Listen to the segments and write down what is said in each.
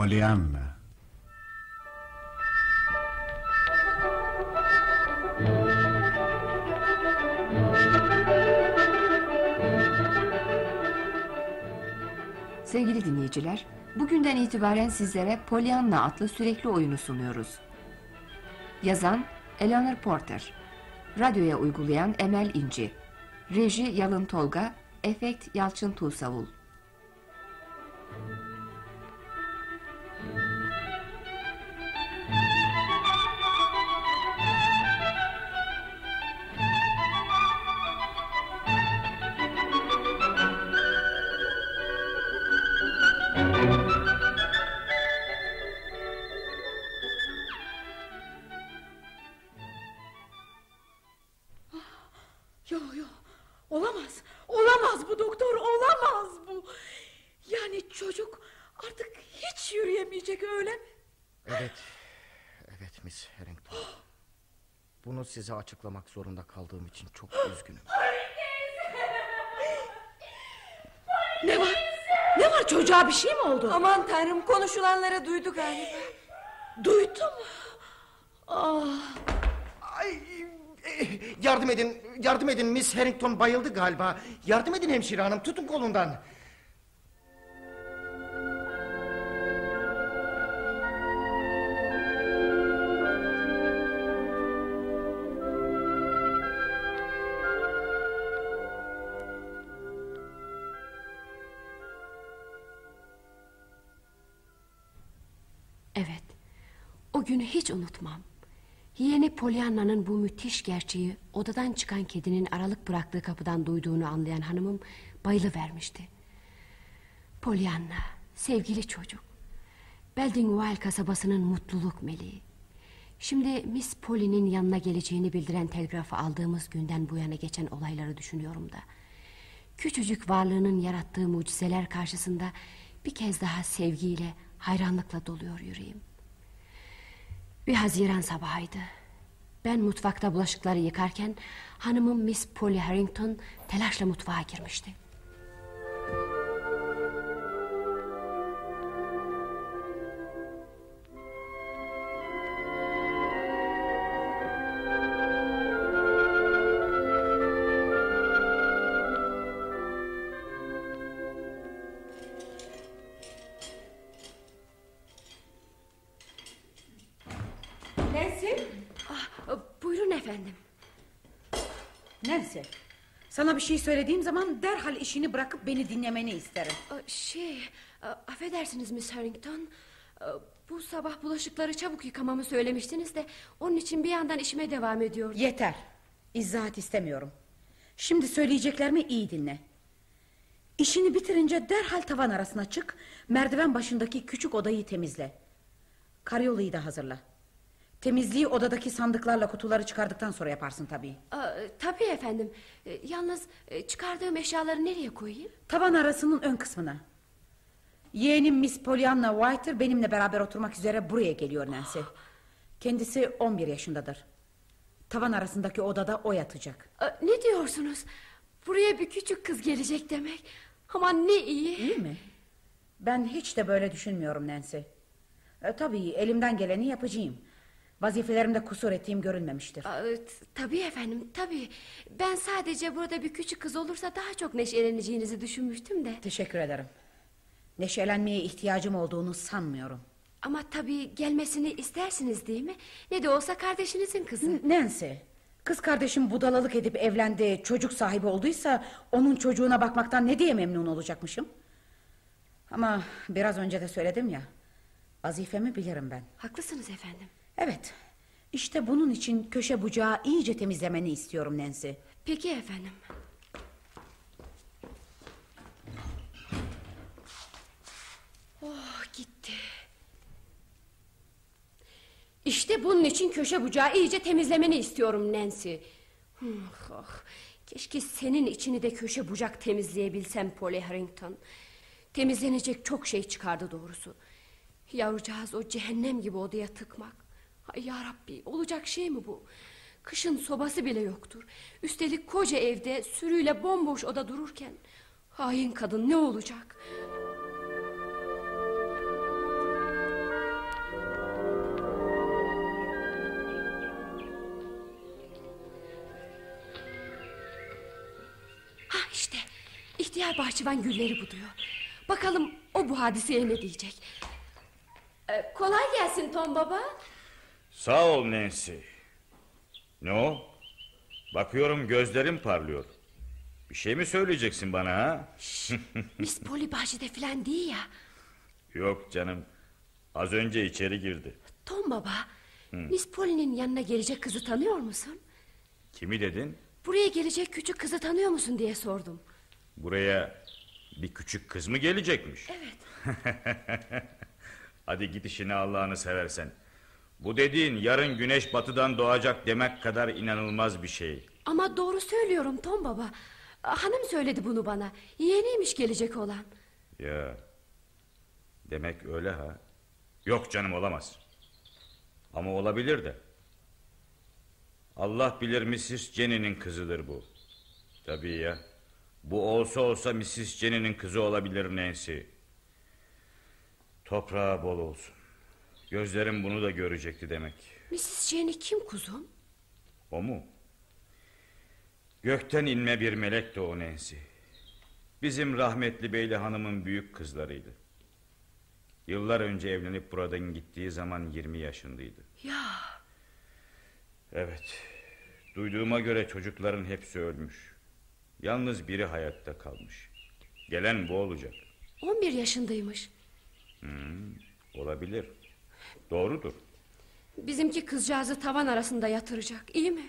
Pollyanna Sevgili dinleyiciler, bugünden itibaren sizlere Pollyanna adlı sürekli oyunu sunuyoruz. Yazan Eleanor Porter, radyoya uygulayan Emel İnci, reji Yalın Tolga, efekt Yalçın Tuğsavul. Miss Harrington. Bunu size açıklamak zorunda kaldığım için çok üzgünüm. Ne var? Ne var? Çocuğa bir şey mi oldu? Aman tanrım konuşulanları duydu galiba. Duydum. Ah. Ay, Yardım edin yardım edin. Miss Harrington bayıldı galiba. Yardım edin hemşire hanım tutun kolundan o günü hiç unutmam. Yeğeni Pollyanna'nın bu müthiş gerçeği odadan çıkan kedinin aralık bıraktığı kapıdan duyduğunu anlayan hanımım bayılıvermişti. Pollyanna, sevgili çocuk. Beldingwell kasabasının mutluluk meleği. Şimdi Miss Polly'nin yanına geleceğini bildiren telgrafı aldığımız günden bu yana geçen olayları düşünüyorum da. Küçücük varlığının yarattığı mucizeler karşısında bir kez daha sevgiyle, hayranlıkla doluyor yüreğim. Bir Haziran sabahıydı. Ben mutfakta bulaşıkları yıkarken hanımım Miss Polly Harrington telaşla mutfağa girmişti. Efendim. Nancy sana bir şey söylediğim zaman derhal işini bırakıp beni dinlemeni isterim Aa, Şey, a- affedersiniz Miss Harrington. Aa, Bu sabah bulaşıkları çabuk yıkamamı söylemiştiniz de... ...onun için bir yandan işime devam ediyordum. Yeter İzahat istemiyorum Şimdi söyleyeceklerimi iyi dinle İşini bitirince derhal tavan arasına çık Merdiven başındaki küçük odayı temizle Karyolayı da hazırla Temizliği odadaki sandıklarla kutuları çıkardıktan sonra yaparsın tabii Aa, tabii efendim. Ee, Yalnız e, çıkardığım eşyaları nereye koyayım? Tavan arasının ön kısmına Yeğenim Miss Pollyanna Whiter benimle beraber oturmak üzere buraya geliyor Nancy Kendisi 11 yaşındadır Tavan arasındaki odada o yatacak Aa, Ne diyorsunuz? Buraya bir küçük kız gelecek demek. Aman ne iyi. İyi mi? Ben hiç de böyle düşünmüyorum Nancy. E, tabii elimden geleni yapacağım. Vazifelerimde kusur ettiğim görünmemiştir. Aa, Tabii efendim tabii. Ben sadece burada bir küçük kız olursa daha çok neşeleneceğinizi düşünmüştüm de. Teşekkür ederim. Neşelenmeye ihtiyacım olduğunu sanmıyorum. Ama tabii gelmesini istersiniz değil mi? Ne de olsa kardeşinizin kızı. N- Nancy, kız kardeşim budalalık edip evlendi, çocuk sahibi olduysa... ...onun çocuğuna bakmaktan ne diye memnun olacakmışım? Ama biraz önce de söyledim ya... ...vazifemi bilirim ben. Haklısınız efendim. Evet, işte bunun için köşe bucağı iyice temizlemeni istiyorum Nancy. Peki efendim. Oh gitti. İşte bunun için köşe bucağı iyice temizlemeni istiyorum Nancy. Hmm, oh, keşke senin içini de köşe bucak temizleyebilsem Polly Harrington. Temizlenecek çok şey çıkardı doğrusu. Yavrucağız o cehennem gibi odaya tıkmak. Ay yarabbi olacak şey mi bu? Kışın sobası bile yoktur. Üstelik koca evde sürüyle bomboş oda dururken... ...hain kadın ne olacak? Ha işte ihtiyar bahçıvan gülleri buduyor. Bakalım o bu hadiseye ne diyecek? Ee, kolay gelsin Tom Baba. Sağ ol Nancy. Ne o? Bakıyorum gözlerim parlıyor. Bir şey mi söyleyeceksin bana ha? Miss Polly bahçede falan değil ya. Yok canım. Az önce içeri girdi. Tom baba. Miss Polly'nin yanına gelecek kızı tanıyor musun? Kimi dedin? Buraya gelecek küçük kızı tanıyor musun diye sordum. Buraya bir küçük kız mı gelecekmiş? Evet. Hadi git işine Allah'ını seversen. Bu dediğin yarın güneş batıdan doğacak demek kadar inanılmaz bir şey. Ama doğru söylüyorum Tom baba. Hanım söyledi bunu bana. Yeğeniymiş gelecek olan. Ya. Demek öyle ha. Yok canım olamaz. Ama olabilir de. Allah bilir Mrs. Jenny'nin kızıdır bu. Tabii ya. Bu olsa olsa Mrs. Jenny'nin kızı olabilir Nancy. Toprağı bol olsun. Gözlerim bunu da görecekti demek. Mrs. Jenny kim kuzum? O mu? Gökten inme bir melek de o Nancy. Bizim rahmetli Beyli hanımın büyük kızlarıydı. Yıllar önce evlenip buradan gittiği zaman 20 yaşındaydı. Ya Evet. Duyduğuma göre çocukların hepsi ölmüş. Yalnız biri hayatta kalmış. Gelen bu olacak. 11 yaşındaymış. Olabilir. Doğrudur. Bizimki kızcağızı tavan arasında yatıracak. İyi mi?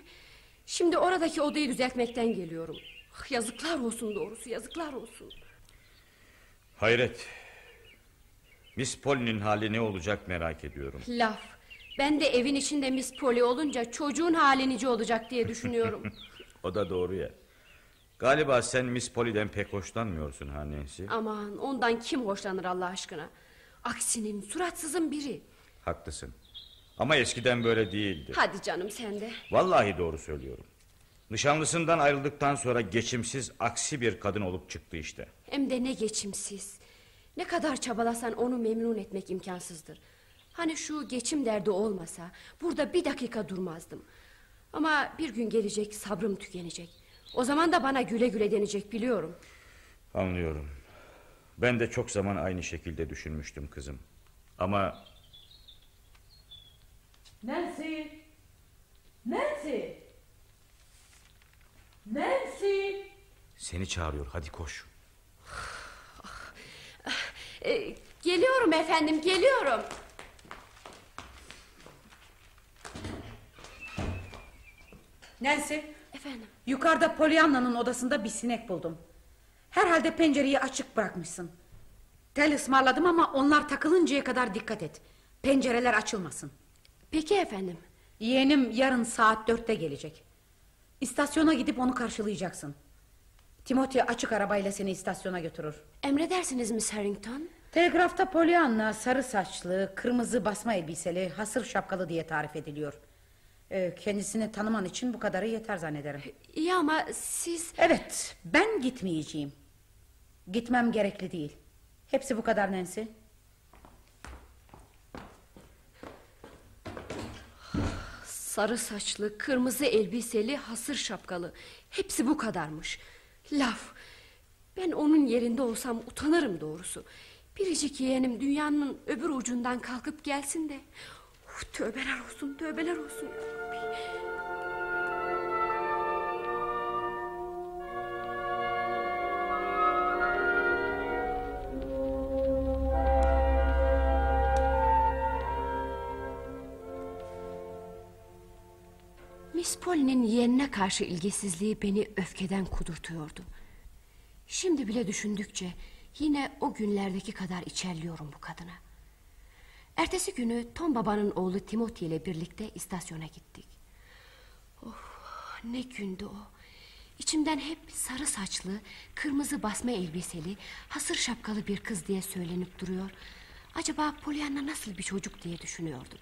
Şimdi oradaki odayı düzeltmekten geliyorum. Ah, Yazıklar olsun doğrusu yazıklar olsun. Hayret. Miss Polly'nin hali ne olacak merak ediyorum. Laf. Ben de evin içinde Miss Polly olunca çocuğun hali nice olacak diye düşünüyorum. O da doğru ya. Galiba sen Miss Polly'den pek hoşlanmıyorsun ha Nancy. Aman ondan kim hoşlanır Allah aşkına? Aksinin suratsızın biri. Haklısın. Ama eskiden böyle değildi. Hadi canım sen de. Vallahi doğru söylüyorum. Nişanlısından ayrıldıktan sonra geçimsiz aksi bir kadın olup çıktı işte. Hem de ne geçimsiz. Ne kadar çabalasan onu memnun etmek imkansızdır. Hani şu geçim derdi olmasa burada bir dakika durmazdım. Ama bir gün gelecek sabrım tükenecek. O zaman da bana güle güle denecek biliyorum. Anlıyorum. Ben de çok zaman aynı şekilde düşünmüştüm kızım. Ama Nancy! Nancy! Nancy! seni çağırıyor hadi koş. Ee, geliyorum efendim geliyorum. Nancy, Efendim yukarıda Pollyanna'nın odasında bir sinek buldum. Herhalde pencereyi açık bırakmışsın. Tel ısmarladım ama onlar takılıncaya kadar dikkat et. Pencereler açılmasın. Peki efendim. Yeğenim yarın saat dörtte gelecek. İstasyona gidip onu karşılayacaksın. Timothy açık arabayla seni istasyona götürür. Emredersiniz Miss Harrington. Telgrafta Pollyanna sarı saçlı, kırmızı basma elbiseli, hasır şapkalı diye tarif ediliyor. Ee, kendisini tanıman için bu kadarı yeter zannederim. İyi ama siz... Evet, ben gitmeyeceğim. Gitmem gerekli değil. Hepsi bu kadar Nancy. Sarı saçlı, kırmızı elbiseli, hasır şapkalı. Hepsi bu kadarmış. Laf. Ben onun yerinde olsam utanırım doğrusu. Biricik yeğenim dünyanın öbür ucundan kalkıp gelsin de... Uf, tövbeler olsun, tövbeler olsun. ya Rabbi. Polly'nin yeğenine karşı ilgisizliği beni öfkeden kudurtuyordu. Şimdi bile düşündükçe yine o günlerdeki kadar içerliyorum bu kadına. Ertesi günü Tom babanın oğlu Timothy ile birlikte istasyona gittik. Oh, ne gündü o. İçimden hep sarı saçlı, kırmızı basma elbiseli, hasır şapkalı bir kız diye söylenip duruyor. Acaba Pollyanna nasıl bir çocuk diye düşünüyordum.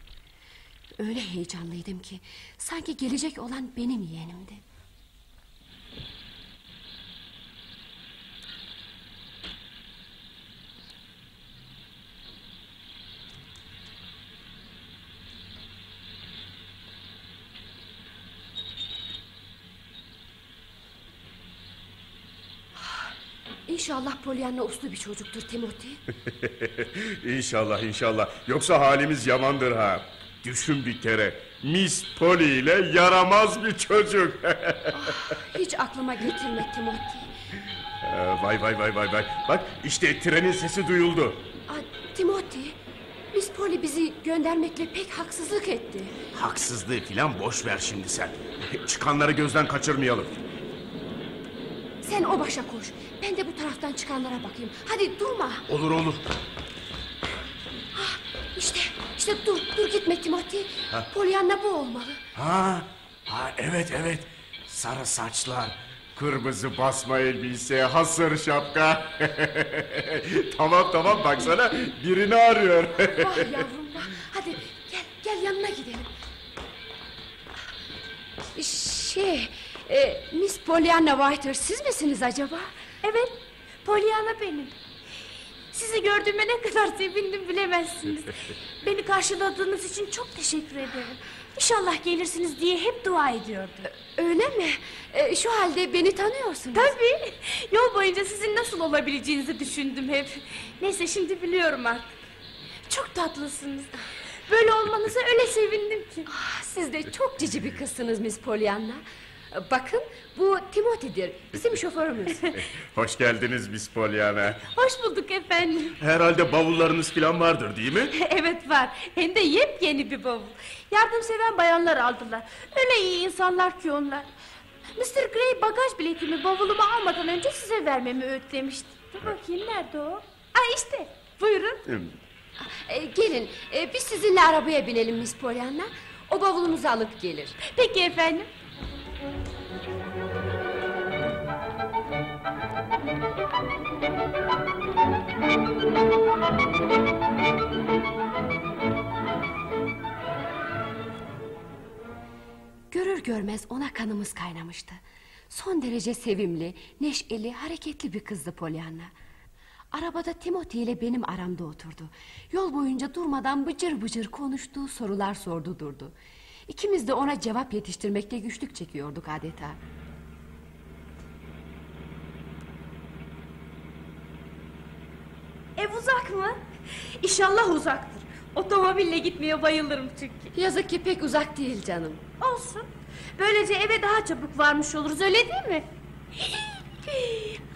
Öyle heyecanlıydım ki sanki gelecek olan benim yeğenimdi. İnşallah Pollyanna uslu bir çocuktur Timothy. İnşallah inşallah. Yoksa halimiz yamandır ha. Düşün bir kere. Miss Polly ile yaramaz bir çocuk. Hiç aklıma getirme Timothy. Ee, vay vay vay vay vay. Bak işte trenin sesi duyuldu. Aa, Timothy, Miss Polly bizi göndermekle pek haksızlık etti. Haksızlığı filan boş ver şimdi sen. Çıkanları gözden kaçırmayalım. Sen o başa koş. Ben de bu taraftan çıkanlara bakayım. Hadi durma. Olur olur. İşte, işte dur, dur gitme Timothy. Pollyanna bu olmalı. Ha, ha evet evet. Sarı saçlar, kırmızı basma elbise, hasır şapka. tamam tamam baksana birini arıyor. Vah yavrum vah. Hadi gel, gel yanına gidelim. Şey, e, Miss Pollyanna Whiter siz misiniz acaba? Evet, Pollyanna benim. Sizi gördüğüme ne kadar sevindim bilemezsiniz. Beni karşıladığınız için çok teşekkür ederim. İnşallah gelirsiniz diye hep dua ediyordum. Öyle mi? E, şu halde beni tanıyorsunuz. Tabii. Yol boyunca sizin nasıl olabileceğinizi düşündüm hep. Neyse şimdi biliyorum artık. Çok tatlısınız. Böyle olmanıza öyle sevindim ki. Ah, Siz de çok cici bir kızsınız Miss Pollyanna. Bakın bu Timothy'dir. Bizim şoförümüz. Hoş geldiniz Miss Pollyanna. Hoş bulduk efendim. Herhalde bavullarınız filan vardır değil mi? evet var. Hem de yepyeni bir bavul. Yardımseven bayanlar aldılar. Öyle iyi insanlar ki onlar. Mr. Gray bagaj biletimi bavulumu almadan önce size vermemi öğütlemişti. Dur bakayım nerede o? Aa işte buyurun. E, gelin e, biz sizinle arabaya binelim Miss Pollyanna. O bavulunuzu alıp gelir. Peki efendim. Görür görmez ona kanımız kaynamıştı. Son derece sevimli, neşeli, hareketli bir kızdı Pollyanna. Arabada Timothy ile benim aramda oturdu. Yol boyunca durmadan bıcır bıcır konuştu, sorular sordu durdu. İkimiz de ona cevap yetiştirmekte güçlük çekiyorduk adeta. Ev uzak mı? İnşallah uzaktır. Otomobille gitmeye bayılırım çünkü. Yazık ki pek uzak değil canım. Olsun. Böylece eve daha çabuk varmış oluruz öyle değil mi?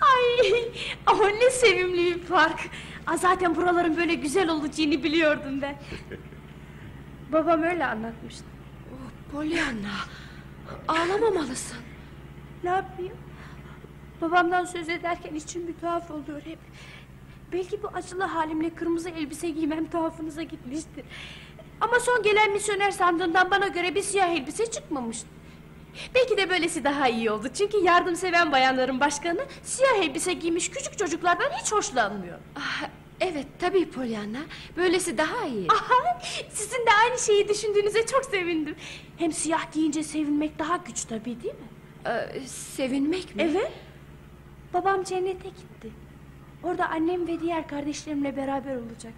Ay, ama ne sevimli bir park. Aa, zaten buraların böyle güzel olacağını biliyordum ben. Babam öyle anlatmıştı. Pollyanna, ağlamamalısın. Ne yapayım? Babamdan söz ederken içim bir tuhaf oluyor hep. Belki bu acılı halimle kırmızı elbise giymem tuhafınıza gitmiştir. Ama son gelen misyoner sandığından bana göre bir siyah elbise çıkmamıştı. Belki de böylesi daha iyi oldu. Çünkü yardımseven bayanların başkanı siyah elbise giymiş küçük çocuklardan hiç hoşlanmıyor. Ah, evet tabii Pollyanna, böylesi daha iyi. Aha, sizin de aynı şeyi düşündüğünüze çok sevindim. Hem siyah giyince sevinmek daha güç tabii değil mi? Ee, sevinmek mi? Evet. Babam cennete gitti. Orada annem ve diğer kardeşlerimle beraber olacak.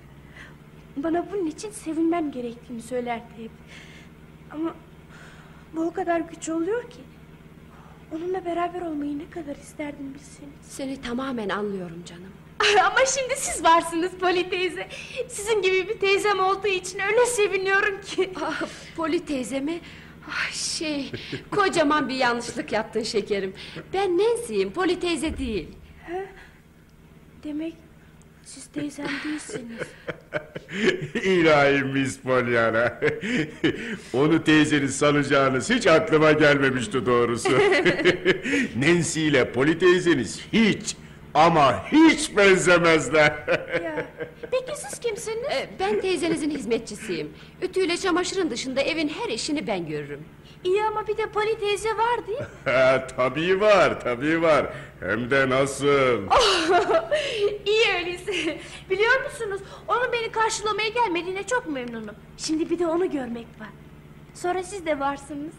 Bana bunun için sevinmem gerektiğini söylerdi hep. Ama bu o kadar güç oluyor ki. Onunla beraber olmayı ne kadar isterdim bilseniz. Seni tamamen anlıyorum canım. Ama şimdi siz varsınız Poli teyze. Sizin gibi bir teyzem olduğu için öyle seviniyorum ki. Ah, Poli teyzemi... Ah, şey, kocaman bir yanlışlık yaptın şekerim. Ben Nancy'yim, Poli teyze değil. Demek siz teyzem değilsiniz. İlahi Miss Pollyanna. Onu teyzeniz sanacağınız hiç aklıma gelmemişti doğrusu. Nancy ile Polly teyzeniz hiç ama hiç benzemezler. ya. Peki siz kimsiniz? Ee, ben teyzenizin hizmetçisiyim. Ütüyle çamaşırın dışında evin her işini ben görürüm. İyi ama bir de Poli teyze var değil mi? ha, tabii var tabii var. Hem de nasıl. İyi öyleyse. Biliyor musunuz? Onun beni karşılamaya gelmediğine çok memnunum. Şimdi bir de onu görmek var. Sonra siz de varsınız.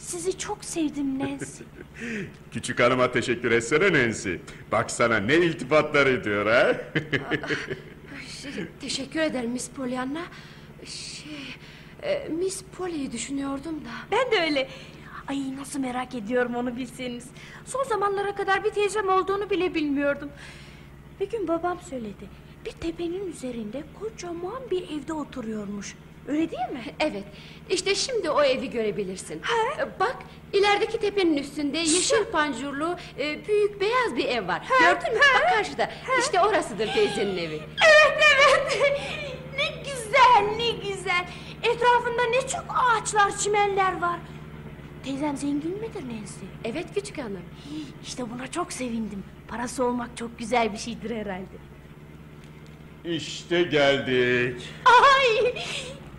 Sizi çok sevdim Nancy. Küçük hanıma teşekkür etsene Nancy. Baksana ne iltifatlar ediyor ha. Şey, teşekkür ederim Miss Pollyanna. Şey, e, Miss Polly'yi düşünüyordum da. Ben de öyle. Ay nasıl merak ediyorum onu bilseniz. Son zamanlara kadar bir teyzem olduğunu bile bilmiyordum. Bir gün babam söyledi. Bir tepenin üzerinde kocaman bir evde oturuyormuş. Öyle değil mi? Evet işte şimdi o evi görebilirsin Ee, Bak ilerideki tepenin üstünde yeşil pancurlu e, büyük beyaz bir ev var Gördün mü bak karşıda İşte orasıdır teyzenin evi Evet evet. ne güzel ne güzel. Etrafında ne çok ağaçlar çimenler var. Teyzem zengin midir Nancy? Evet küçük hanım İşte buna çok sevindim. Parası olmak çok güzel bir şeydir herhalde. İşte geldik. Ay!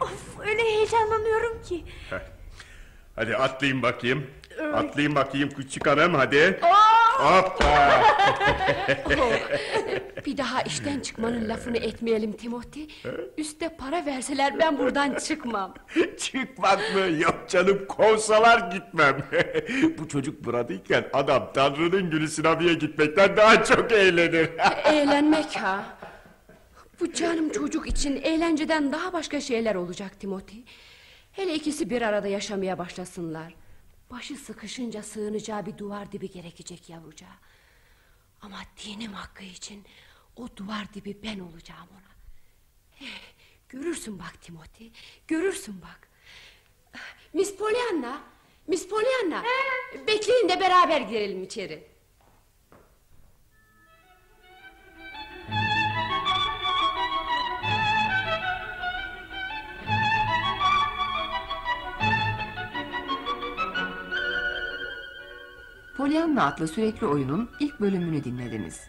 Of öyle heyecanlanıyorum ki. Heh. Hadi atlayın bakayım. Atlayın bakayım küçük hanım hadi. Hoppa. Oh, Bir daha işten çıkmanın lafını etmeyelim Timothy Üste para verseler ben buradan çıkmam Çıkmak mı? Yok canım kovsalar gitmem. Bu çocuk buradayken adam Tanrı'nın günü sınavıya gitmekten daha çok eğlenir. Eğlenmek ha Bu canım çocuk için eğlenceden daha başka şeyler olacak Timothy. Hele ikisi bir arada yaşamaya başlasınlar. Başı sıkışınca sığınacağı bir duvar dibi gerekecek yavrucağa Ama dinim hakkı için o duvar dibi ben olacağım ona. Eh, Görürsün bak Timothy Görürsün bak. Miss Pollyanna Miss Pollyanna. Bekleyin de beraber girelim içeri Pollyanna adlı sürekli oyunun ilk bölümünü dinlediniz.